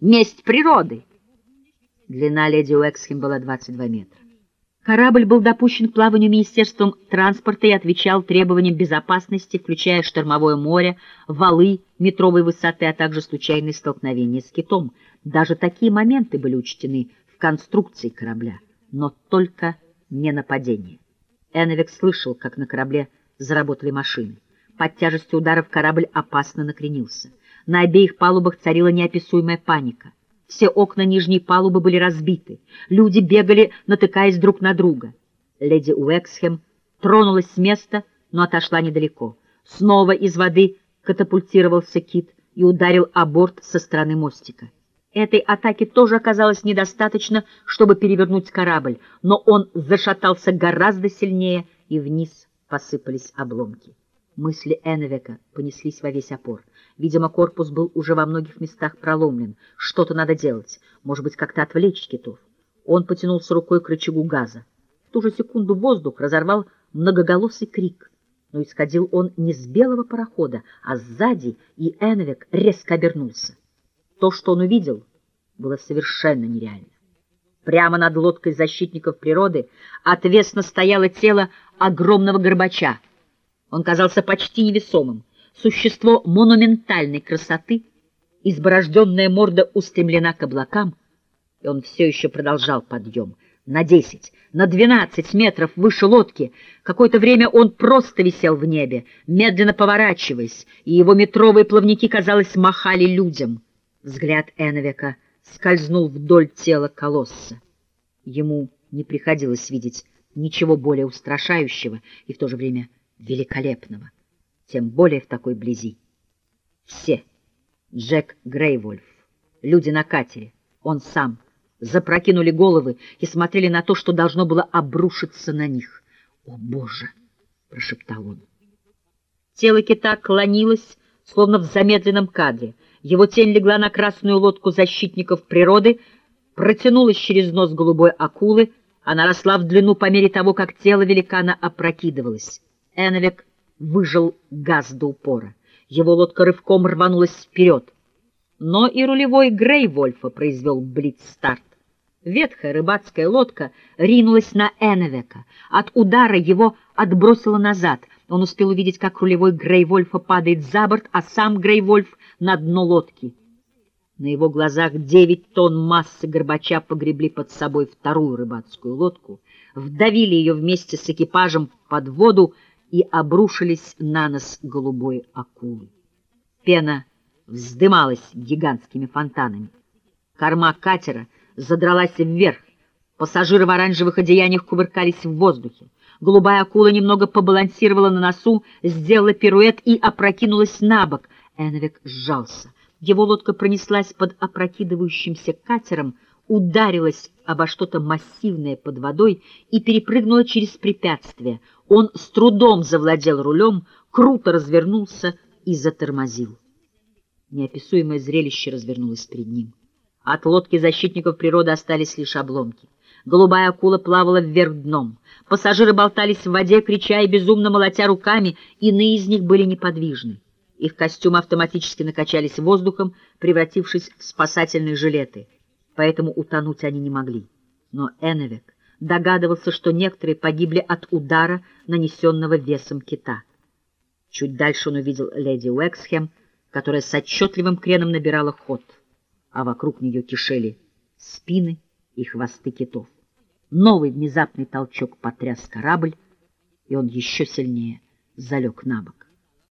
Месть природы. Длина леди Уэксхем была 22 метра. Корабль был допущен к плаванию Министерством транспорта и отвечал требованиям безопасности, включая штормовое море, валы метровой высоты, а также случайные столкновения с китом. Даже такие моменты были учтены в конструкции корабля, но только не нападение. Эновик слышал, как на корабле заработали машины. Под тяжестью ударов корабль опасно накренился. На обеих палубах царила неописуемая паника. Все окна нижней палубы были разбиты. Люди бегали, натыкаясь друг на друга. Леди Уэксхем тронулась с места, но отошла недалеко. Снова из воды катапультировался кит и ударил о борт со стороны мостика. Этой атаки тоже оказалось недостаточно, чтобы перевернуть корабль, но он зашатался гораздо сильнее, и вниз посыпались обломки. Мысли Эновека понеслись во весь опор. Видимо, корпус был уже во многих местах проломлен. Что-то надо делать. Может быть, как-то отвлечь китов. Он потянулся рукой к рычагу газа. В ту же секунду воздух разорвал многоголосый крик. Но исходил он не с белого парохода, а сзади, и Эновик резко обернулся. То, что он увидел, было совершенно нереально. Прямо над лодкой защитников природы отвесно стояло тело огромного горбача, он казался почти невесомым. Существо монументальной красоты, изборожденная морда устремлена к облакам, и он все еще продолжал подъем. На десять, на двенадцать метров выше лодки. Какое-то время он просто висел в небе, медленно поворачиваясь, и его метровые плавники, казалось, махали людям. Взгляд Эновика скользнул вдоль тела колосса. Ему не приходилось видеть ничего более устрашающего и в то же время великолепного, тем более в такой близи. Все, Джек Грейвольф, люди на катере, он сам, запрокинули головы и смотрели на то, что должно было обрушиться на них. «О, Боже!» — прошептал он. Тело кита клонилось, словно в замедленном кадре. Его тень легла на красную лодку защитников природы, протянулась через нос голубой акулы, она росла в длину по мере того, как тело великана опрокидывалось. Эновик выжил газ до упора. Его лодка рывком рванулась вперед. Но и рулевой Грейвольфа произвел блиц-старт. Ветхая рыбацкая лодка ринулась на Эновека. От удара его отбросило назад. Он успел увидеть, как рулевой Грейвольфа падает за борт, а сам Грейвольф на дно лодки. На его глазах девять тонн массы горбача погребли под собой вторую рыбацкую лодку, вдавили ее вместе с экипажем под воду и обрушились на нос голубой акулы. Пена вздымалась гигантскими фонтанами. Корма катера задралась вверх, пассажиры в оранжевых одеяниях кувыркались в воздухе. Голубая акула немного побалансировала на носу, сделала пируэт и опрокинулась на бок. Эновик сжался. Его лодка пронеслась под опрокидывающимся катером, ударилась обо что-то массивное под водой и перепрыгнула через препятствие. Он с трудом завладел рулем, круто развернулся и затормозил. Неописуемое зрелище развернулось перед ним. От лодки защитников природы остались лишь обломки. Голубая акула плавала вверх дном. Пассажиры болтались в воде, крича и безумно молотя руками, иные из них были неподвижны. Их костюмы автоматически накачались воздухом, превратившись в спасательные жилеты поэтому утонуть они не могли. Но Эновек догадывался, что некоторые погибли от удара, нанесенного весом кита. Чуть дальше он увидел леди Уэксхем, которая с отчетливым креном набирала ход, а вокруг нее кишели спины и хвосты китов. Новый внезапный толчок потряс корабль, и он еще сильнее залег на бок.